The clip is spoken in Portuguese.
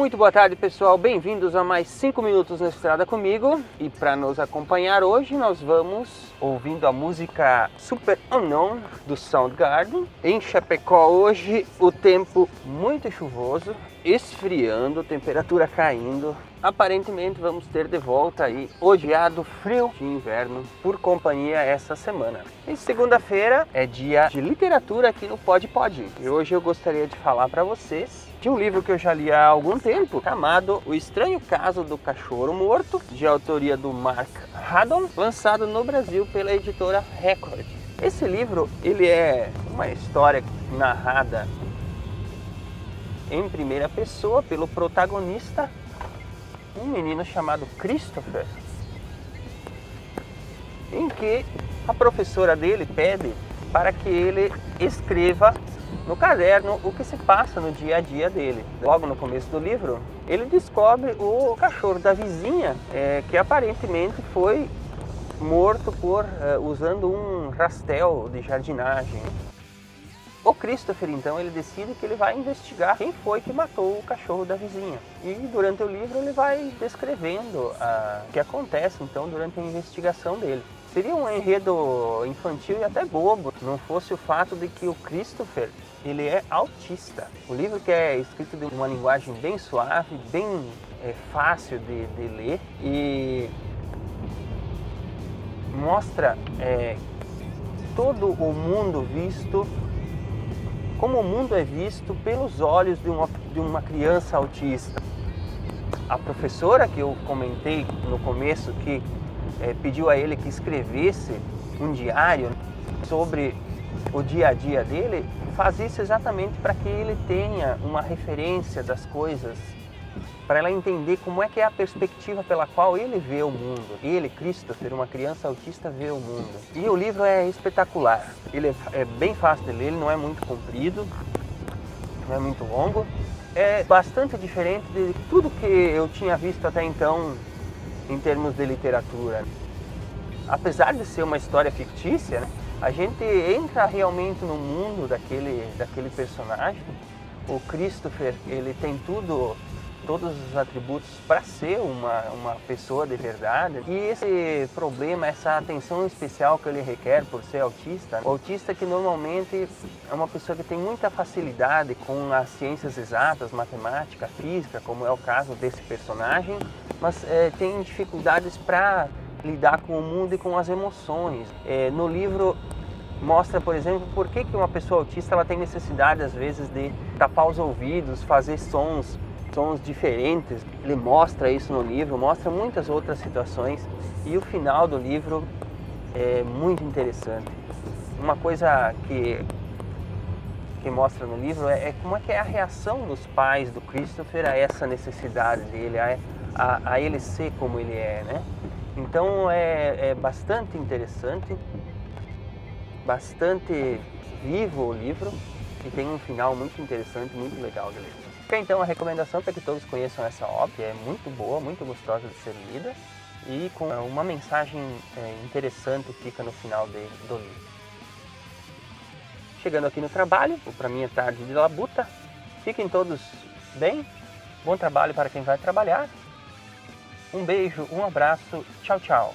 Muito boa tarde, pessoal. Bem-vindos a mais 5 minutos na estrada comigo. E para nos acompanhar hoje, nós vamos ouvindo a música Super Unknown do Soundgarden. Em Chapecó hoje, o tempo muito chuvoso, esfriando, temperatura caindo. Aparentemente vamos ter de volta aí odiado frio de inverno por companhia essa semana. E segunda-feira é dia de literatura aqui no Pod Pod. E hoje eu gostaria de falar para vocês de um livro que eu já li há algum tempo, chamado O Estranho Caso do Cachorro Morto, de autoria do Mark Haddon, lançado no Brasil pela editora Record. Esse livro, ele é uma história narrada em primeira pessoa pelo protagonista, um menino chamado Christopher, em que a professora dele pede para que ele escreva no caderno o que se passa no dia a dia dele. Logo no começo do livro, ele descobre o cachorro da vizinha, é, que aparentemente foi morto por é, usando um rastel de jardinagem. O Christopher, então, ele decide que ele vai investigar quem foi que matou o cachorro da vizinha. E durante o livro ele vai descrevendo ah, o que acontece, então, durante a investigação dele. Seria um enredo infantil e até bobo, não fosse o fato de que o Christopher ele é autista. O livro que é escrito de uma linguagem bem suave, bem é, fácil de, de, ler e mostra é, todo o mundo visto como o mundo é visto pelos olhos de uma, de uma criança autista. A professora que eu comentei no começo que é, pediu a ele que escrevesse um diário sobre o dia a dia dele, faz isso exatamente para que ele tenha uma referência das coisas, para ela entender como é que é a perspectiva pela qual ele vê o mundo. Ele, Christopher, uma criança autista, vê o mundo. E o livro é espetacular. Ele é, é bem fácil de ler, ele não é muito comprido, não é muito longo. É bastante diferente de tudo que eu tinha visto até então em termos de literatura. Apesar de ser uma história fictícia, né, a gente entra realmente no mundo daquele, daquele personagem. O Christopher, ele tem tudo, todos os atributos para ser uma, uma pessoa de verdade. E esse problema, essa atenção especial que ele requer por ser autista, o autista que normalmente é uma pessoa que tem muita facilidade com as ciências exatas, matemática, física, como é o caso desse personagem, mas é, tem dificuldades para lidar com o mundo e com as emoções. É, no livro mostra, por exemplo, por que, que uma pessoa autista ela tem necessidade às vezes de tapar os ouvidos, fazer sons, sons diferentes. Ele mostra isso no livro, mostra muitas outras situações e o final do livro é muito interessante. Uma coisa que que mostra no livro é, é como é que é a reação dos pais do Christopher a essa necessidade dele, a, a, a ele ser como ele é, né? Então é, é bastante interessante, bastante vivo o livro e tem um final muito interessante, muito legal de ler. Fica então a recomendação para que todos conheçam essa obra, é muito boa, muito gostosa de ser lida. E com uma mensagem é, interessante fica no final de, do livro. Chegando aqui no trabalho, para minha tarde de labuta, fiquem todos bem, bom trabalho para quem vai trabalhar. Um beijo, um abraço, tchau, tchau.